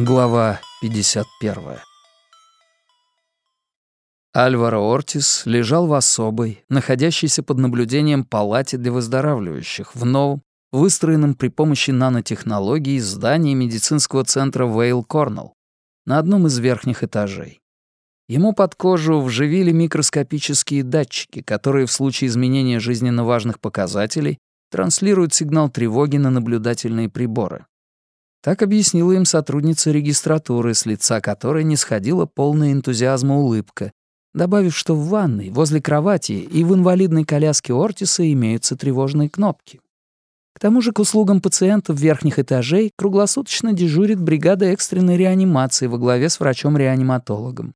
Глава 51. Альваро Ортис лежал в особой, находящейся под наблюдением палате для выздоравливающих в новом, выстроенном при помощи нанотехнологий здании медицинского центра Вейл Корнелл на одном из верхних этажей. Ему под кожу вживили микроскопические датчики, которые в случае изменения жизненно важных показателей транслируют сигнал тревоги на наблюдательные приборы. Так объяснила им сотрудница регистратуры, с лица которой не сходила полная энтузиазма улыбка, добавив, что в ванной, возле кровати и в инвалидной коляске Ортиса имеются тревожные кнопки. К тому же к услугам пациентов верхних этажей круглосуточно дежурит бригада экстренной реанимации во главе с врачом-реаниматологом.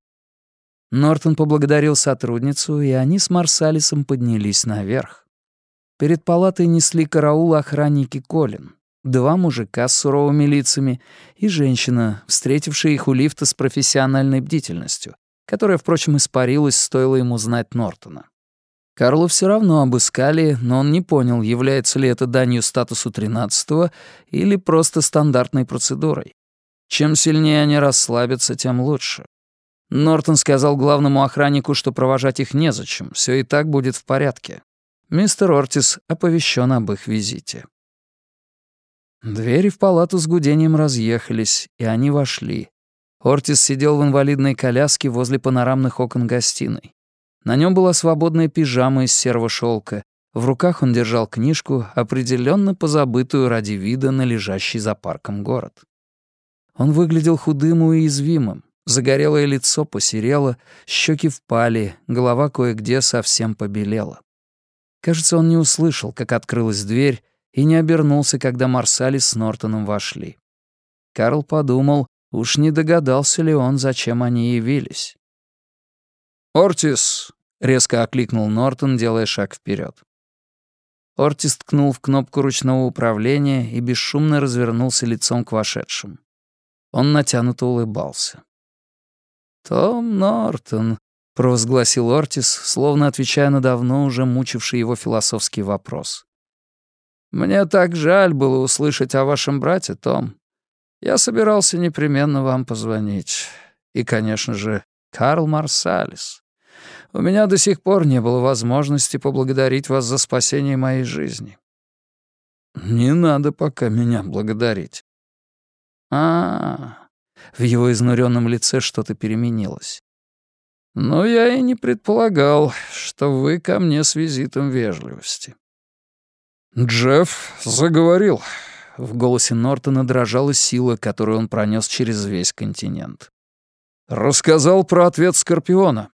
Нортон поблагодарил сотрудницу, и они с Марсалисом поднялись наверх. Перед палатой несли караул охранники Колин, два мужика с суровыми лицами и женщина, встретившая их у лифта с профессиональной бдительностью, которая, впрочем, испарилась, стоило ему знать Нортона. Карлу все равно обыскали, но он не понял, является ли это данью статусу 13-го или просто стандартной процедурой. Чем сильнее они расслабятся, тем лучше. Нортон сказал главному охраннику, что провожать их незачем, все и так будет в порядке. Мистер Ортис оповещен об их визите. Двери в палату с гудением разъехались, и они вошли. Ортис сидел в инвалидной коляске возле панорамных окон гостиной. На нем была свободная пижама из серого шелка. В руках он держал книжку, определенно позабытую ради вида на лежащий за парком город. Он выглядел худым и уязвимым. Загорелое лицо посерело, щеки впали, голова кое-где совсем побелела. Кажется, он не услышал, как открылась дверь, и не обернулся, когда Марсали с Нортоном вошли. Карл подумал, уж не догадался ли он, зачем они явились. «Ортис!» — резко окликнул Нортон, делая шаг вперед. Ортис ткнул в кнопку ручного управления и бесшумно развернулся лицом к вошедшим. Он натянуто улыбался. «Том Нортон», — провозгласил Ортис, словно отвечая на давно уже мучивший его философский вопрос. «Мне так жаль было услышать о вашем брате, Том. Я собирался непременно вам позвонить. И, конечно же, Карл Марсалис. У меня до сих пор не было возможности поблагодарить вас за спасение моей жизни». «Не надо пока меня благодарить». «А-а-а», в его изнуренном лице что-то переменилось. «Но я и не предполагал, что вы ко мне с визитом вежливости». «Джефф заговорил». В голосе Нортона дрожала сила, которую он пронес через весь континент. «Рассказал про ответ Скорпиона,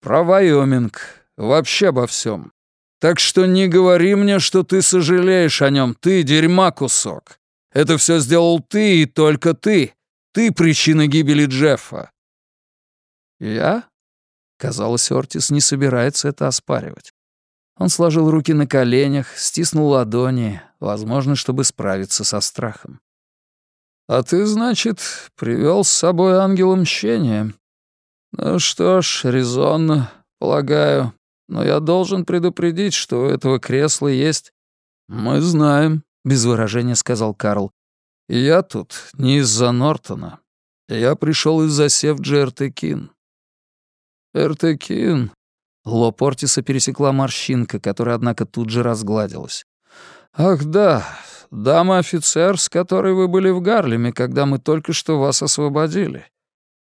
про Вайоминг, вообще обо всем. Так что не говори мне, что ты сожалеешь о нем, ты дерьма кусок. Это все сделал ты и только ты. Ты причина гибели Джеффа». «Я?» Казалось, Ортис не собирается это оспаривать. Он сложил руки на коленях, стиснул ладони, возможно, чтобы справиться со страхом. «А ты, значит, привел с собой ангела мщения? Ну что ж, резонно, полагаю. Но я должен предупредить, что у этого кресла есть...» «Мы знаем», — без выражения сказал Карл. «Я тут не из-за Нортона. Я пришел из-за Севджи Эртекин». «Эртекин?» Лоб Ортиса пересекла морщинка, которая, однако, тут же разгладилась. «Ах да, дама-офицер, с которой вы были в Гарлеме, когда мы только что вас освободили.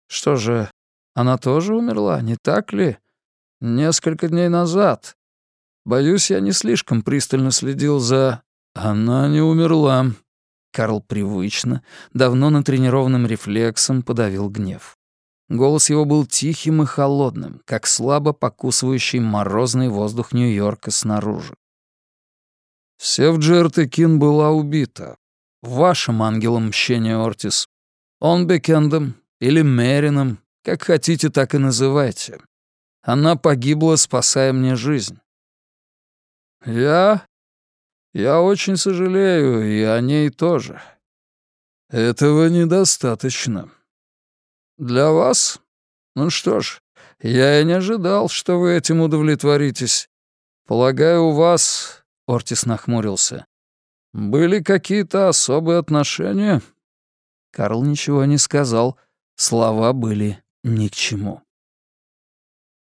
Что же, она тоже умерла, не так ли? Несколько дней назад. Боюсь, я не слишком пристально следил за... Она не умерла». Карл привычно, давно натренированным рефлексом подавил гнев. Голос его был тихим и холодным, как слабо покусывающий морозный воздух Нью-Йорка снаружи. Севджертекин была убита. Вашим ангелом мщения, Ортис. Он Бекендом или Мерином, как хотите, так и называйте. Она погибла, спасая мне жизнь. Я... Я очень сожалею, и о ней тоже. Этого недостаточно. «Для вас? Ну что ж, я и не ожидал, что вы этим удовлетворитесь. Полагаю, у вас...» — Ортис нахмурился. «Были какие-то особые отношения?» Карл ничего не сказал, слова были ни к чему.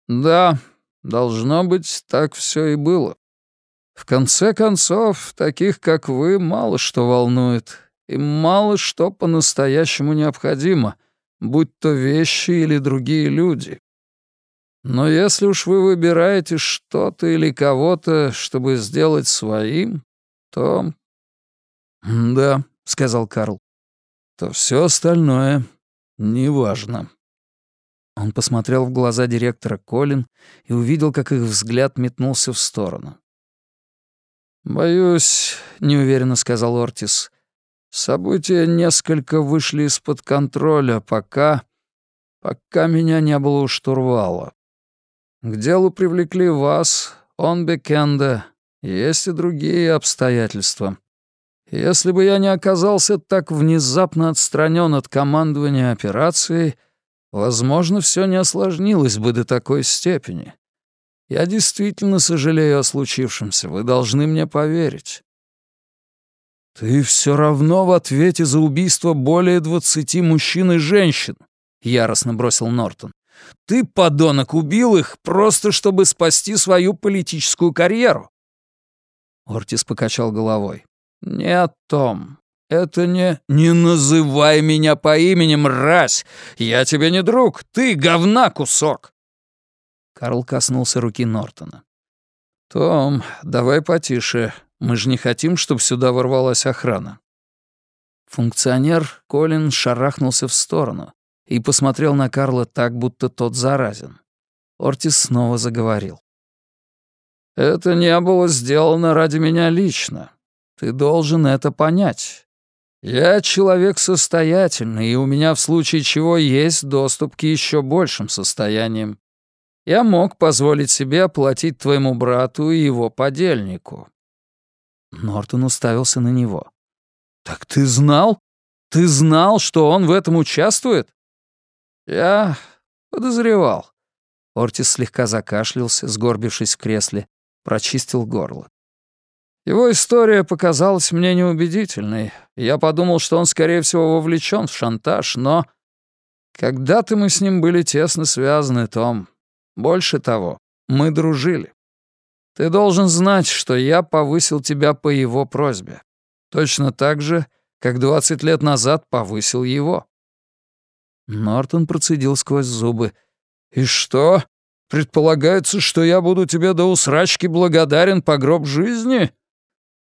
«Да, должно быть, так все и было. В конце концов, таких, как вы, мало что волнует, и мало что по-настоящему необходимо, будь то вещи или другие люди. Но если уж вы выбираете что-то или кого-то, чтобы сделать своим, то... «Да», — сказал Карл, — «то все остальное неважно». Он посмотрел в глаза директора Колин и увидел, как их взгляд метнулся в сторону. «Боюсь», — неуверенно сказал Ортис, — «события несколько вышли из-под контроля, пока... пока меня не было у штурвала. К делу привлекли вас, он Бекенда, есть и другие обстоятельства. Если бы я не оказался так внезапно отстранен от командования операцией, возможно, все не осложнилось бы до такой степени. Я действительно сожалею о случившемся, вы должны мне поверить. Ты все равно в ответе за убийство более двадцати мужчин и женщин, яростно бросил Нортон. Ты, подонок, убил их просто, чтобы спасти свою политическую карьеру. Ортис покачал головой. «Нет, Том, это не... Не называй меня по имени, мразь! Я тебе не друг, ты говна кусок!» Карл коснулся руки Нортона. «Том, давай потише. Мы же не хотим, чтобы сюда ворвалась охрана». Функционер Колин шарахнулся в сторону и посмотрел на Карла так, будто тот заразен. Ортис снова заговорил. «Это не было сделано ради меня лично. Ты должен это понять. Я человек состоятельный, и у меня в случае чего есть доступ к еще большим состояниям я мог позволить себе оплатить твоему брату и его подельнику». Нортон уставился на него. «Так ты знал? Ты знал, что он в этом участвует?» «Я подозревал». Ортис слегка закашлялся, сгорбившись в кресле, прочистил горло. Его история показалась мне неубедительной. Я подумал, что он, скорее всего, вовлечен в шантаж, но... Когда-то мы с ним были тесно связаны, Том. Больше того, мы дружили. Ты должен знать, что я повысил тебя по его просьбе. Точно так же, как 20 лет назад повысил его». Нортон процедил сквозь зубы. «И что? Предполагается, что я буду тебе до усрачки благодарен по гроб жизни?»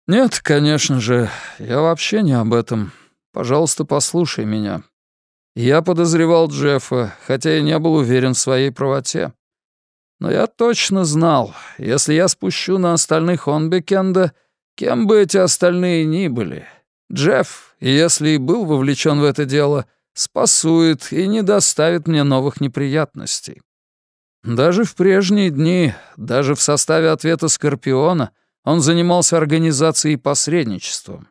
«Нет, конечно же, я вообще не об этом. Пожалуйста, послушай меня. Я подозревал Джеффа, хотя и не был уверен в своей правоте. Но я точно знал, если я спущу на остальных Онбекенда, кем бы эти остальные ни были, Джефф, если и был вовлечен в это дело, спасует и не доставит мне новых неприятностей. Даже в прежние дни, даже в составе ответа Скорпиона, он занимался организацией и посредничеством.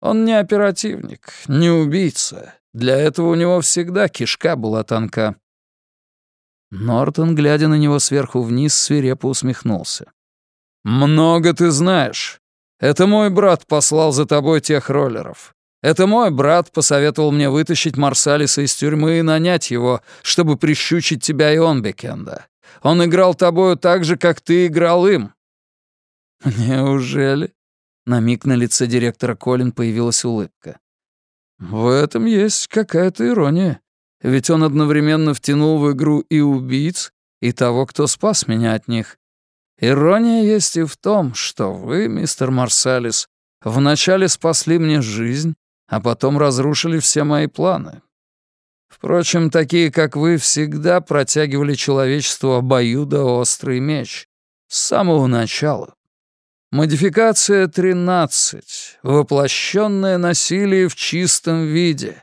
Он не оперативник, не убийца. Для этого у него всегда кишка была тонка. Нортон, глядя на него сверху вниз, свирепо усмехнулся. «Много ты знаешь. Это мой брат послал за тобой тех роллеров. Это мой брат посоветовал мне вытащить Марсалиса из тюрьмы и нанять его, чтобы прищучить тебя и он, Бекенда. Он играл тобою так же, как ты играл им». «Неужели?» На миг на лице директора Колин появилась улыбка. «В этом есть какая-то ирония. Ведь он одновременно втянул в игру и убийц, и того, кто спас меня от них. Ирония есть и в том, что вы, мистер Марсалис, вначале спасли мне жизнь, а потом разрушили все мои планы. Впрочем, такие, как вы, всегда протягивали человечеству обоюдоострый меч. С самого начала. Модификация 13. Воплощенное насилие в чистом виде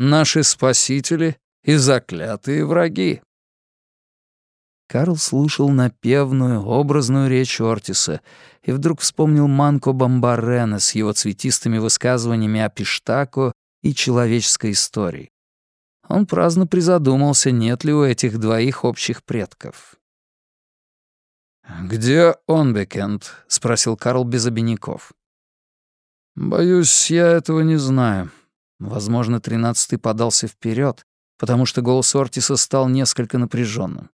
наши спасители и заклятые враги. Карл слушал напевную, образную речь Ортиса и вдруг вспомнил Манко Бомбарена с его цветистыми высказываниями о Пиштако и человеческой истории. Он праздно призадумался, нет ли у этих двоих общих предков. «Где Онбекенд?» — спросил Карл без обиняков. «Боюсь, я этого не знаю. Возможно, тринадцатый подался вперед, потому что голос Ортиса стал несколько напряженным.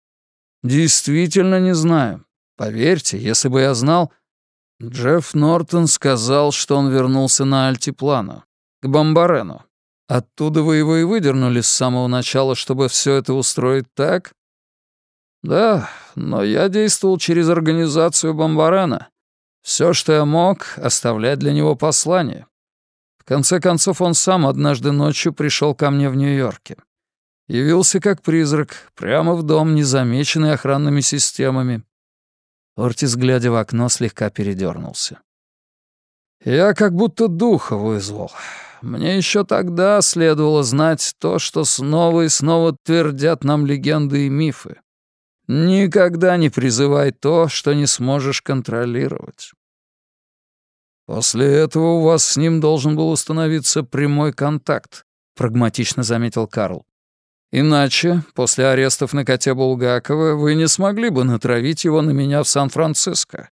«Действительно не знаю. Поверьте, если бы я знал...» Джефф Нортон сказал, что он вернулся на Альтиплану, к Бомбарену. Оттуда вы его и выдернули с самого начала, чтобы все это устроить так? Да, но я действовал через организацию Бомбарена. Все, что я мог, оставлять для него послание. Конце концов, он сам однажды ночью пришел ко мне в Нью-Йорке. Явился как призрак, прямо в дом, незамеченный охранными системами. Ортис, глядя в окно, слегка передернулся. «Я как будто духа вызвал. Мне еще тогда следовало знать то, что снова и снова твердят нам легенды и мифы. Никогда не призывай то, что не сможешь контролировать. После этого у вас с ним должен был установиться прямой контакт, прагматично заметил Карл. Иначе, после арестов на коте Булгакова, вы не смогли бы натравить его на меня в Сан-Франциско.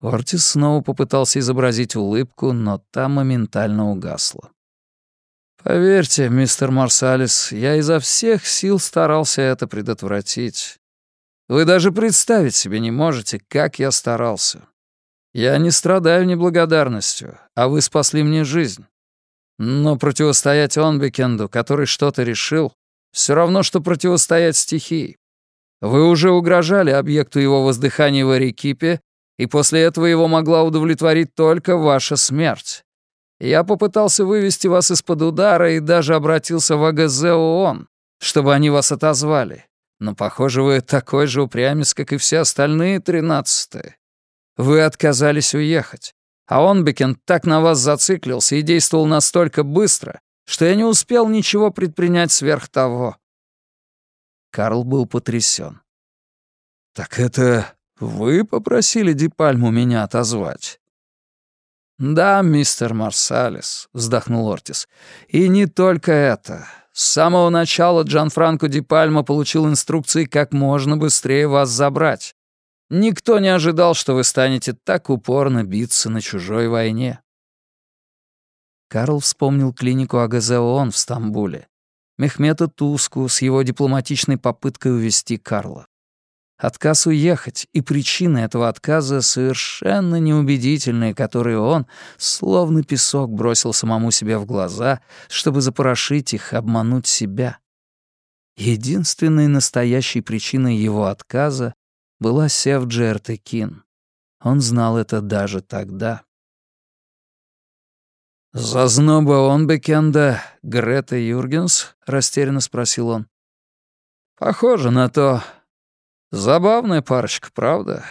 Ортис снова попытался изобразить улыбку, но та моментально угасла. Поверьте, мистер Марсалис, я изо всех сил старался это предотвратить. Вы даже представить себе не можете, как я старался. Я не страдаю неблагодарностью, а вы спасли мне жизнь. Но противостоять Онбекенду, который что-то решил, все равно, что противостоять стихии. Вы уже угрожали объекту его воздыхания в Арекипе, и после этого его могла удовлетворить только ваша смерть. Я попытался вывести вас из-под удара и даже обратился в АГЗ ООН, чтобы они вас отозвали. Но, похоже, вы такой же упрямец, как и все остальные тринадцатые. Вы отказались уехать. А Онбекен так на вас зациклился и действовал настолько быстро, что я не успел ничего предпринять сверх того». Карл был потрясен. «Так это вы попросили Дипальму меня отозвать?» «Да, мистер Марсалес», — вздохнул Ортис. «И не только это. С самого начала Джан Франко Ди Пальма получил инструкции, как можно быстрее вас забрать. Никто не ожидал, что вы станете так упорно биться на чужой войне». Карл вспомнил клинику АГЗ ООН в Стамбуле. Мехмета Туску с его дипломатичной попыткой увести Карла. Отказ уехать и причины этого отказа совершенно неубедительные, которые он, словно песок, бросил самому себе в глаза, чтобы запорошить их, обмануть себя. Единственной настоящей причиной его отказа была Сев Джертекин. Он знал это даже тогда. «Зазноба Онбекенда Грета Юргенс?» — растерянно спросил он. «Похоже на то», Забавная парочка, правда?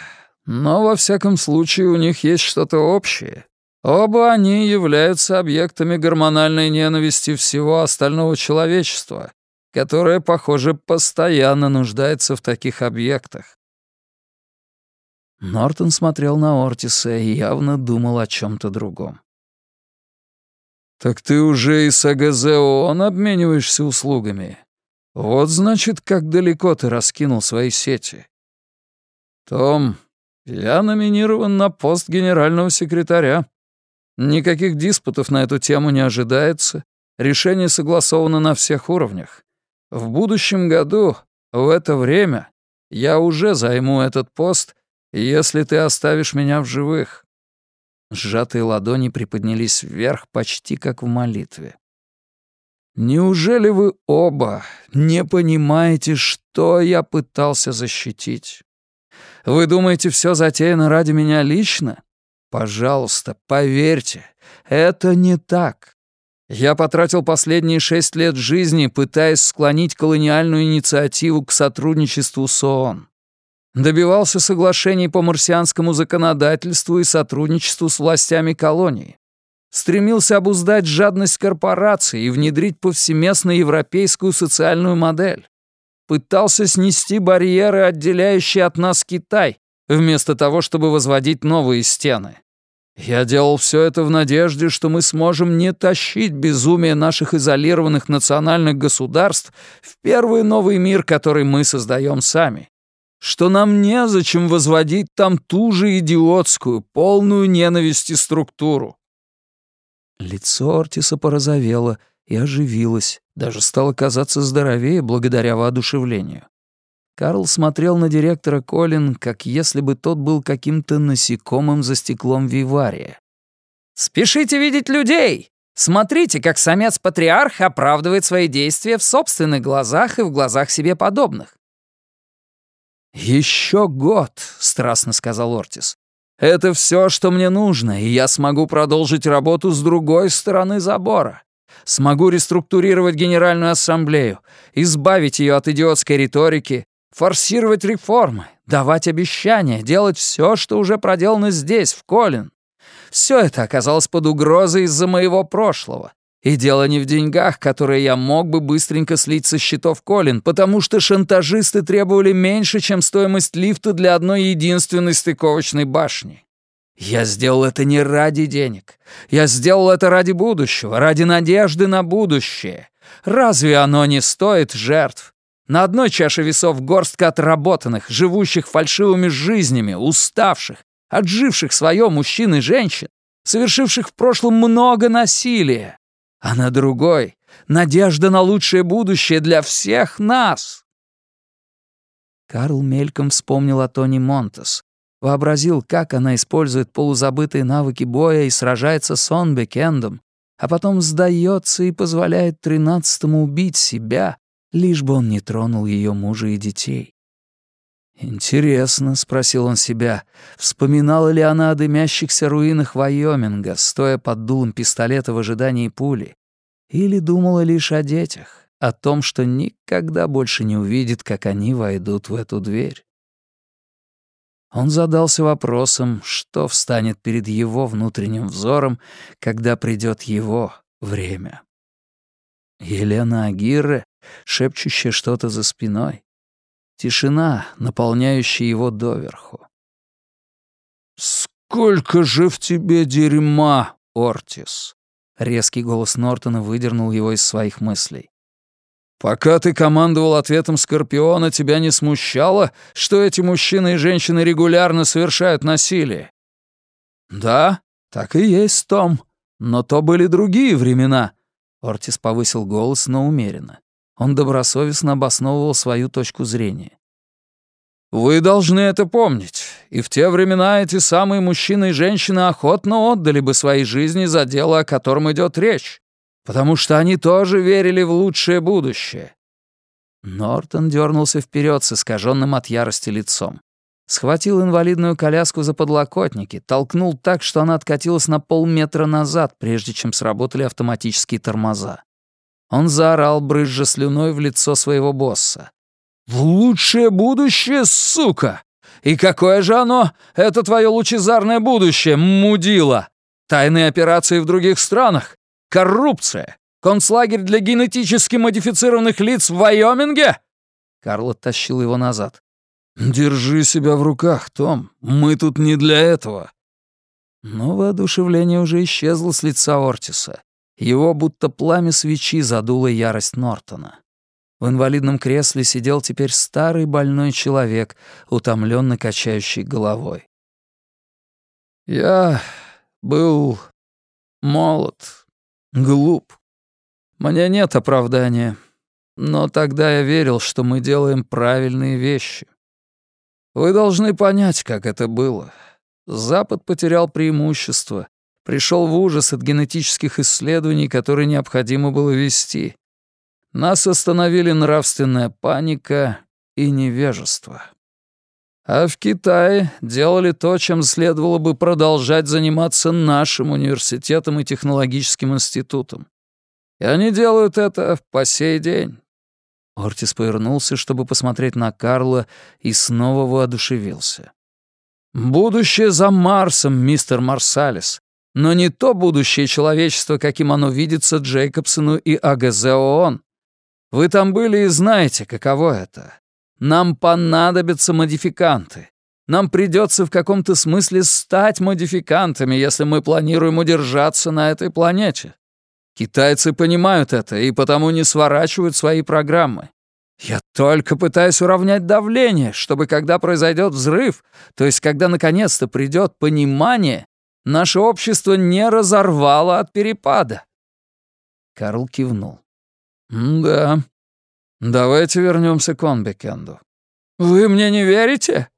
Но во всяком случае у них есть что-то общее. Оба они являются объектами гормональной ненависти всего остального человечества, которое, похоже, постоянно нуждается в таких объектах. Нортон смотрел на Ортиса и явно думал о чем то другом. «Так ты уже и с АГЗ ООН обмениваешься услугами?» Вот значит, как далеко ты раскинул свои сети. Том, я номинирован на пост генерального секретаря. Никаких диспутов на эту тему не ожидается. Решение согласовано на всех уровнях. В будущем году, в это время, я уже займу этот пост, если ты оставишь меня в живых». Сжатые ладони приподнялись вверх почти как в молитве. Неужели вы оба не понимаете, что я пытался защитить? Вы думаете, все затеяно ради меня лично? Пожалуйста, поверьте, это не так. Я потратил последние шесть лет жизни, пытаясь склонить колониальную инициативу к сотрудничеству с ООН. Добивался соглашений по марсианскому законодательству и сотрудничеству с властями колонии стремился обуздать жадность корпораций и внедрить повсеместно европейскую социальную модель. Пытался снести барьеры, отделяющие от нас Китай, вместо того, чтобы возводить новые стены. Я делал все это в надежде, что мы сможем не тащить безумие наших изолированных национальных государств в первый новый мир, который мы создаем сами. Что нам незачем возводить там ту же идиотскую, полную ненависти структуру. Лицо Ортиса порозовело и оживилось, даже стало казаться здоровее благодаря воодушевлению. Карл смотрел на директора Колин, как если бы тот был каким-то насекомым за стеклом вивария. «Спешите видеть людей! Смотрите, как самец-патриарх оправдывает свои действия в собственных глазах и в глазах себе подобных». «Еще год», — страстно сказал Ортис. «Это все, что мне нужно, и я смогу продолжить работу с другой стороны забора. Смогу реструктурировать Генеральную Ассамблею, избавить ее от идиотской риторики, форсировать реформы, давать обещания, делать все, что уже проделано здесь, в Колин. Все это оказалось под угрозой из-за моего прошлого. И дело не в деньгах, которые я мог бы быстренько слить со счетов Колин, потому что шантажисты требовали меньше, чем стоимость лифта для одной единственной стыковочной башни. Я сделал это не ради денег. Я сделал это ради будущего, ради надежды на будущее. Разве оно не стоит жертв? На одной чаше весов горстка отработанных, живущих фальшивыми жизнями, уставших, отживших свое мужчин и женщин, совершивших в прошлом много насилия. А на другой — надежда на лучшее будущее для всех нас. Карл мельком вспомнил о Тони Монтес, Вообразил, как она использует полузабытые навыки боя и сражается с Онбекендом, а потом сдается и позволяет тринадцатому убить себя, лишь бы он не тронул ее мужа и детей. «Интересно», — спросил он себя, вспоминала ли она о дымящихся руинах Вайоминга, стоя под дулом пистолета в ожидании пули, или думала лишь о детях, о том, что никогда больше не увидит, как они войдут в эту дверь. Он задался вопросом, что встанет перед его внутренним взором, когда придет его время. Елена Агирре, шепчущая что-то за спиной. Тишина, наполняющая его доверху. «Сколько же в тебе дерьма, Ортис!» Резкий голос Нортона выдернул его из своих мыслей. Пока ты командовал ответом Скорпиона, тебя не смущало, что эти мужчины и женщины регулярно совершают насилие? Да, так и есть, Том. Но то были другие времена. Ортис повысил голос, но умеренно. Он добросовестно обосновывал свою точку зрения. «Вы должны это помнить. И в те времена эти самые мужчины и женщины охотно отдали бы свои жизни за дело, о котором идет речь потому что они тоже верили в лучшее будущее». Нортон дернулся вперед с искаженным от ярости лицом. Схватил инвалидную коляску за подлокотники, толкнул так, что она откатилась на полметра назад, прежде чем сработали автоматические тормоза. Он заорал, брызжа слюной в лицо своего босса. «В лучшее будущее, сука! И какое же оно, это твое лучезарное будущее, мудила? Тайные операции в других странах? Коррупция! Концлагерь для генетически модифицированных лиц в Вайоминге?» Карл оттащил его назад. «Держи себя в руках, Том. Мы тут не для этого». Но воодушевление уже исчезло с лица Ортиса. Его будто пламя свечи задуло ярость Нортона. В инвалидном кресле сидел теперь старый больной человек, утомленно качающий головой. «Я был молод, Глуп. Мне нет оправдания. Но тогда я верил, что мы делаем правильные вещи. Вы должны понять, как это было. Запад потерял преимущество, пришел в ужас от генетических исследований, которые необходимо было вести. Нас остановили нравственная паника и невежество. А в Китае делали то, чем следовало бы продолжать заниматься нашим университетом и технологическим институтом. И они делают это по сей день». Ортис повернулся, чтобы посмотреть на Карла, и снова воодушевился. «Будущее за Марсом, мистер Марсалис, но не то будущее человечества, каким оно видится Джейкобсону и АГЗ ООН. Вы там были и знаете, каково это. Нам понадобятся модификанты. Нам придется в каком-то смысле стать модификантами, если мы планируем удержаться на этой планете. Китайцы понимают это и потому не сворачивают свои программы. Я только пытаюсь уравнять давление, чтобы когда произойдет взрыв, то есть когда наконец-то придет понимание, Наше общество не разорвало от перепада». Карл кивнул. «Да. Давайте вернемся к Онбекенду». «Вы мне не верите?»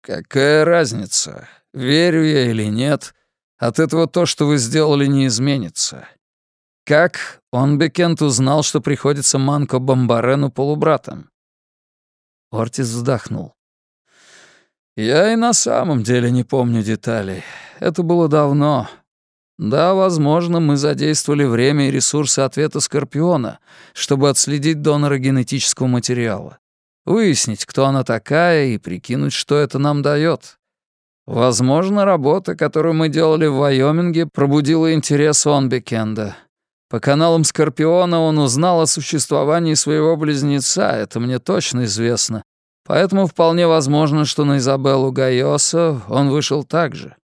«Какая разница, верю я или нет, от этого то, что вы сделали, не изменится. Как Онбекент узнал, что приходится Манко Бомбарену полубратом?» Ортис вздохнул. «Я и на самом деле не помню деталей. Это было давно. Да, возможно, мы задействовали время и ресурсы ответа Скорпиона, чтобы отследить донора генетического материала, выяснить, кто она такая, и прикинуть, что это нам дает. Возможно, работа, которую мы делали в Вайоминге, пробудила интерес Онбекенда. По каналам Скорпиона он узнал о существовании своего близнеца, это мне точно известно. Поэтому вполне возможно, что на Изабеллу Гайоса он вышел так же.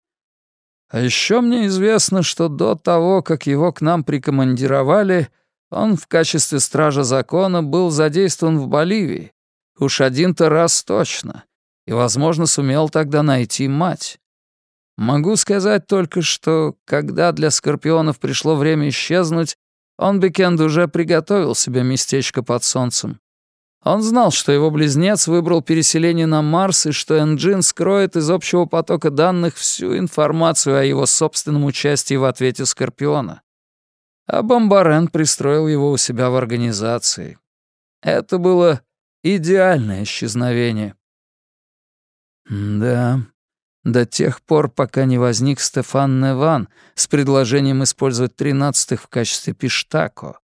А еще мне известно, что до того, как его к нам прикомандировали, он в качестве стража закона был задействован в Боливии. Уж один-то раз точно. И, возможно, сумел тогда найти мать. Могу сказать только, что, когда для скорпионов пришло время исчезнуть, он, Бекенд, уже приготовил себе местечко под солнцем. Он знал, что его близнец выбрал переселение на Марс и что Энджин скроет из общего потока данных всю информацию о его собственном участии в ответе Скорпиона. А Бомбарен пристроил его у себя в организации. Это было идеальное исчезновение. Да, до тех пор, пока не возник Стефан Неван с предложением использовать тринадцатых в качестве пиштако.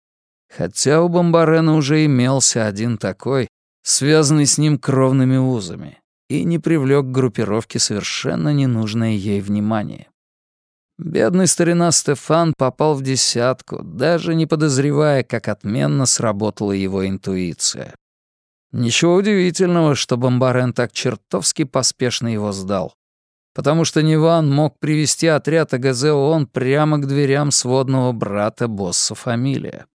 Хотя у Бомбарена уже имелся один такой, связанный с ним кровными узами, и не привлек к группировке совершенно ненужное ей внимание. Бедный старина Стефан попал в десятку, даже не подозревая, как отменно сработала его интуиция. Ничего удивительного, что Бомбарен так чертовски поспешно его сдал потому что Ниван мог привести отряд АГЗ ООН прямо к дверям сводного брата босса фамилия.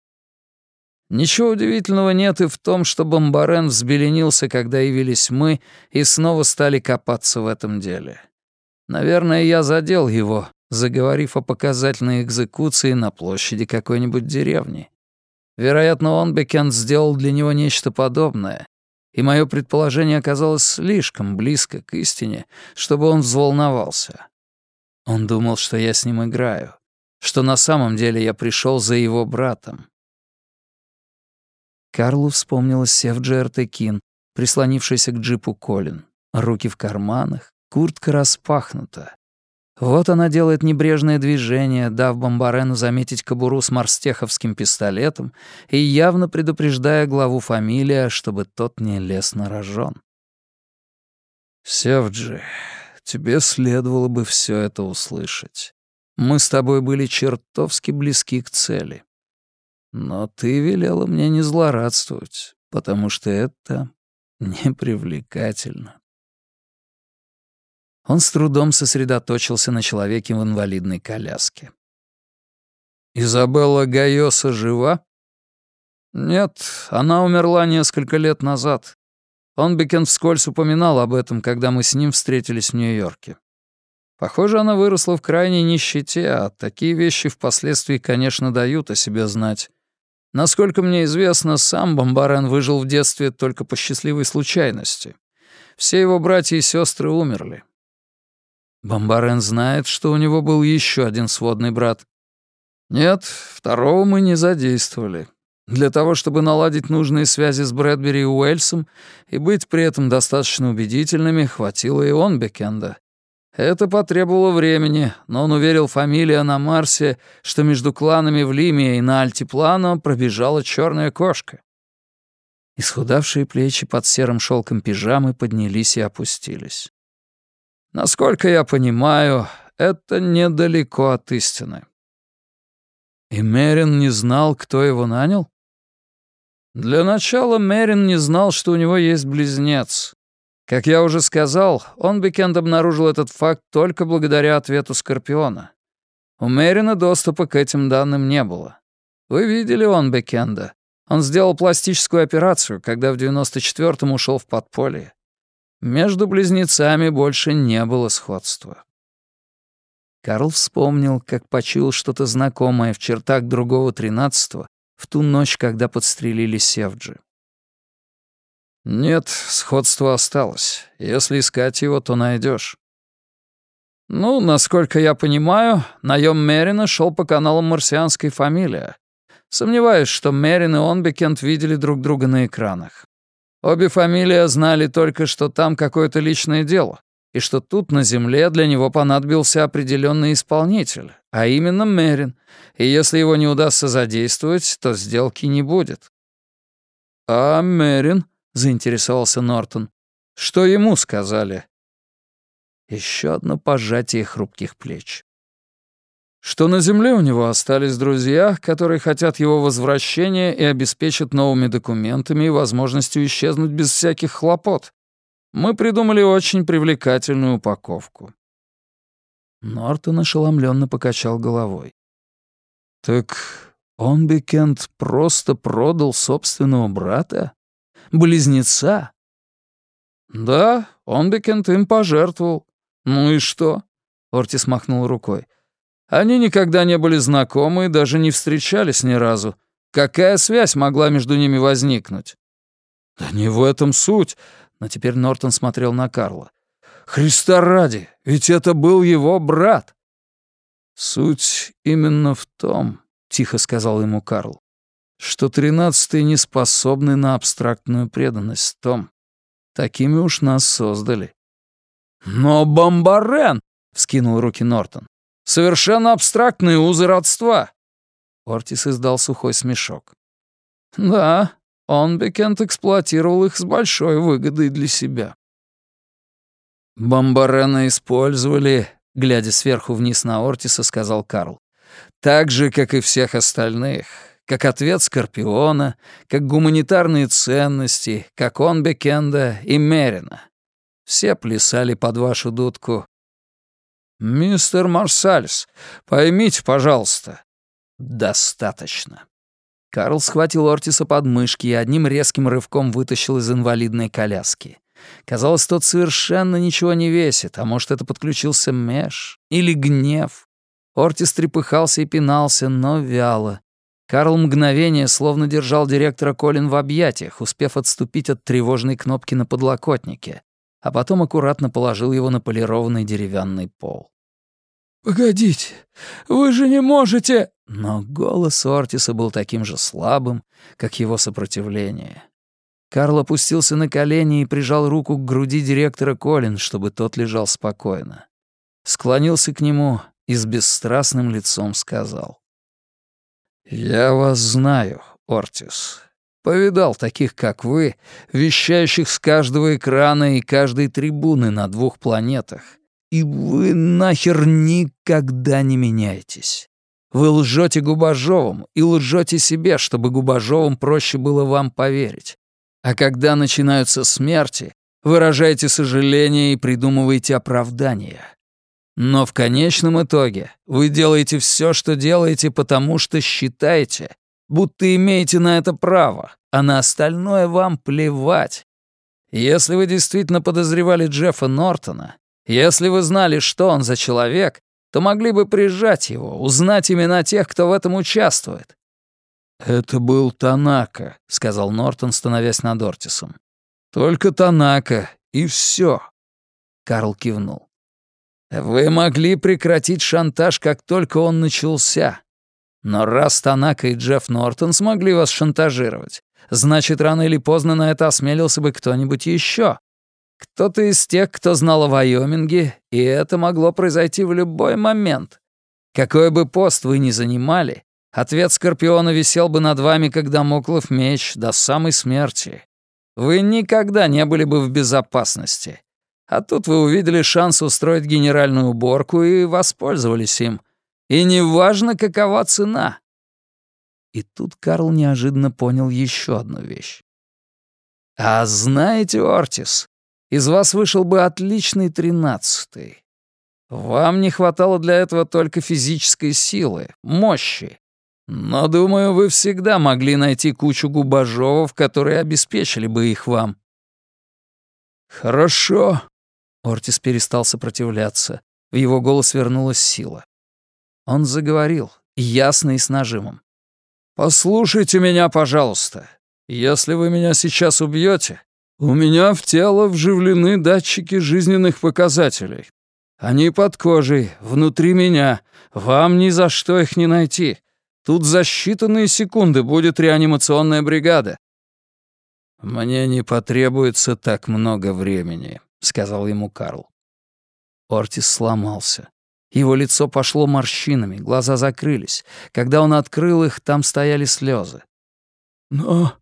Ничего удивительного нет и в том, что Бомбарен взбеленился, когда явились мы и снова стали копаться в этом деле. Наверное, я задел его, заговорив о показательной экзекуции на площади какой-нибудь деревни. Вероятно, он, Бекент, сделал для него нечто подобное, и мое предположение оказалось слишком близко к истине, чтобы он взволновался. Он думал, что я с ним играю, что на самом деле я пришел за его братом. Карлу вспомнилась Севджи Артекин, прислонившаяся к джипу Колин. Руки в карманах, куртка распахнута. Вот она делает небрежное движение, дав Бомбарену заметить кобуру с марстеховским пистолетом и явно предупреждая главу фамилия, чтобы тот не лез на рожон. «Севджи, тебе следовало бы все это услышать. Мы с тобой были чертовски близки к цели. Но ты велела мне не злорадствовать, потому что это непривлекательно». Он с трудом сосредоточился на человеке в инвалидной коляске. «Изабелла Гайоса жива?» «Нет, она умерла несколько лет назад. Он Бекен вскользь упоминал об этом, когда мы с ним встретились в Нью-Йорке. Похоже, она выросла в крайней нищете, а такие вещи впоследствии, конечно, дают о себе знать. Насколько мне известно, сам Бомбарен выжил в детстве только по счастливой случайности. Все его братья и сестры умерли. Бомбарен знает, что у него был еще один сводный брат. Нет, второго мы не задействовали. Для того, чтобы наладить нужные связи с Брэдбери и Уэльсом и быть при этом достаточно убедительными, хватило и он Бекенда. Это потребовало времени, но он уверил фамилия на Марсе, что между кланами в Лиме и на Альтиплано пробежала черная кошка. Исхудавшие плечи под серым шелком пижамы поднялись и опустились. Насколько я понимаю, это недалеко от истины. И Мерин не знал, кто его нанял? Для начала Мерин не знал, что у него есть близнец. Как я уже сказал, он Бекенд обнаружил этот факт только благодаря ответу Скорпиона. У Мерина доступа к этим данным не было. Вы видели он Бекенда. Он сделал пластическую операцию, когда в 94-м ушел в подполье. Между близнецами больше не было сходства. Карл вспомнил, как почуял что-то знакомое в чертах другого тринадцатого в ту ночь, когда подстрелили Севджи. «Нет, сходство осталось. Если искать его, то найдешь. «Ну, насколько я понимаю, наем Мерина шел по каналам марсианской фамилии. Сомневаюсь, что Мерин и Онбекент видели друг друга на экранах. Обе фамилии знали только, что там какое-то личное дело, и что тут на Земле для него понадобился определенный исполнитель, а именно Мерин, и если его не удастся задействовать, то сделки не будет. «А Мерин?» — заинтересовался Нортон. «Что ему сказали?» Еще одно пожатие хрупких плеч. Что на Земле у него остались друзья, которые хотят его возвращения и обеспечат новыми документами и возможностью исчезнуть без всяких хлопот. Мы придумали очень привлекательную упаковку». Нортон ошеломленно покачал головой. «Так он, Бекент, просто продал собственного брата? Близнеца?» «Да, он, Бекент, им пожертвовал. Ну и что?» Ортис махнул рукой. «Они никогда не были знакомы и даже не встречались ни разу. Какая связь могла между ними возникнуть?» «Да не в этом суть. Но теперь Нортон смотрел на Карла. «Христа ради, ведь это был его брат!» «Суть именно в том», — тихо сказал ему Карл, «что тринадцатые не способны на абстрактную преданность, Том. Такими уж нас создали». «Но Бомбарен!» — вскинул руки Нортон. «Совершенно абстрактные узы родства!» Ортис издал сухой смешок. «Да, он, Бекент, эксплуатировал их с большой выгодой для себя. «Бомбарена использовали», — глядя сверху вниз на Ортиса, сказал Карл. «Так же, как и всех остальных. Как ответ Скорпиона, как гуманитарные ценности, как он Бекенда и Мерина. Все плясали под вашу дудку. «Мистер Марсальс, поймите, пожалуйста». «Достаточно». Карл схватил Ортиса под мышки и одним резким рывком вытащил из инвалидной коляски. Казалось, тот совершенно ничего не весит, а может, это подключился Меш или гнев. Ортис трепыхался и пинался, но вяло. Карл мгновение словно держал директора Колин в объятиях, успев отступить от тревожной кнопки на подлокотнике, а потом аккуратно положил его на полированный деревянный пол. «Погодите, вы же не можете...» Но голос Ортиса был таким же слабым, как его сопротивление. Карл опустился на колени и прижал руку к груди директора Колин, чтобы тот лежал спокойно. Склонился к нему и с бесстрастным лицом сказал. «Я вас знаю, Ортис. Повидал таких, как вы, вещающих с каждого экрана и каждой трибуны на двух планетах, и вы нахер никогда не меняетесь. Вы лжете Губажовым и лжете себе, чтобы Губажовым проще было вам поверить. А когда начинаются смерти, выражаете сожаление и придумываете оправдания. Но в конечном итоге вы делаете все, что делаете, потому что считаете, будто имеете на это право, а на остальное вам плевать. Если вы действительно подозревали Джеффа Нортона, если вы знали, что он за человек, то могли бы прижать его, узнать имена тех, кто в этом участвует». «Это был Танака», — сказал Нортон, становясь над Ортисом. «Только Танака, и все. Карл кивнул. «Вы могли прекратить шантаж, как только он начался. Но раз Танака и Джефф Нортон смогли вас шантажировать, значит, рано или поздно на это осмелился бы кто-нибудь еще. Кто-то из тех, кто знал о Вайоминге, и это могло произойти в любой момент. Какой бы пост вы ни занимали, ответ Скорпиона висел бы над вами, как домоклов меч, до самой смерти. Вы никогда не были бы в безопасности. А тут вы увидели шанс устроить генеральную уборку и воспользовались им. И неважно, какова цена. И тут Карл неожиданно понял еще одну вещь. «А знаете, Ортис, из вас вышел бы отличный тринадцатый. Вам не хватало для этого только физической силы, мощи. Но, думаю, вы всегда могли найти кучу губажовов, которые обеспечили бы их вам». «Хорошо». Ортис перестал сопротивляться. В его голос вернулась сила. Он заговорил, ясно и с нажимом. «Послушайте меня, пожалуйста. Если вы меня сейчас убьете, у меня в тело вживлены датчики жизненных показателей. Они под кожей, внутри меня. Вам ни за что их не найти. Тут за считанные секунды будет реанимационная бригада». «Мне не потребуется так много времени», — сказал ему Карл. Ортис сломался. Его лицо пошло морщинами, глаза закрылись. Когда он открыл их, там стояли слезы. «Но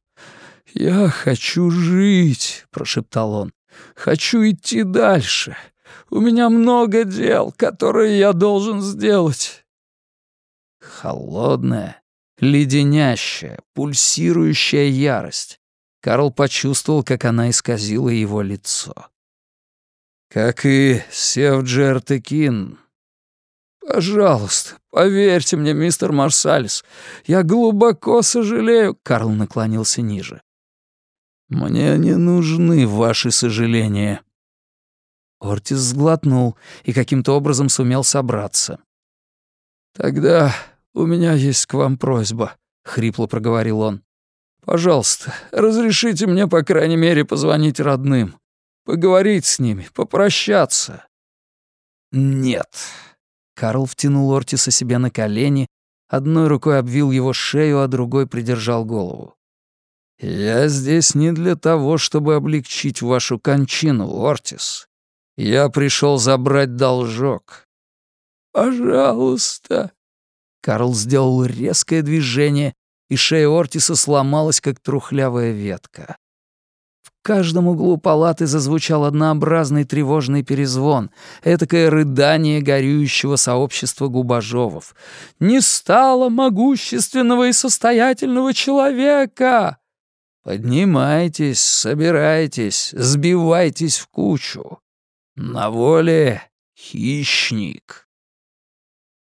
я хочу жить», — прошептал он. «Хочу идти дальше. У меня много дел, которые я должен сделать». Холодная, леденящая, пульсирующая ярость. Карл почувствовал, как она исказила его лицо. «Как и Севджертекин», «Пожалуйста, поверьте мне, мистер Марсалис, я глубоко сожалею...» Карл наклонился ниже. «Мне не нужны ваши сожаления». Ортис сглотнул и каким-то образом сумел собраться. «Тогда у меня есть к вам просьба», — хрипло проговорил он. «Пожалуйста, разрешите мне, по крайней мере, позвонить родным, поговорить с ними, попрощаться». «Нет», Карл втянул Ортиса себе на колени, одной рукой обвил его шею, а другой придержал голову. «Я здесь не для того, чтобы облегчить вашу кончину, Ортис. Я пришел забрать должок». «Пожалуйста». Карл сделал резкое движение, и шея Ортиса сломалась, как трухлявая ветка каждом углу палаты зазвучал однообразный тревожный перезвон, этакое рыдание горюющего сообщества губожовов. «Не стало могущественного и состоятельного человека!» «Поднимайтесь, собирайтесь, сбивайтесь в кучу. На воле хищник».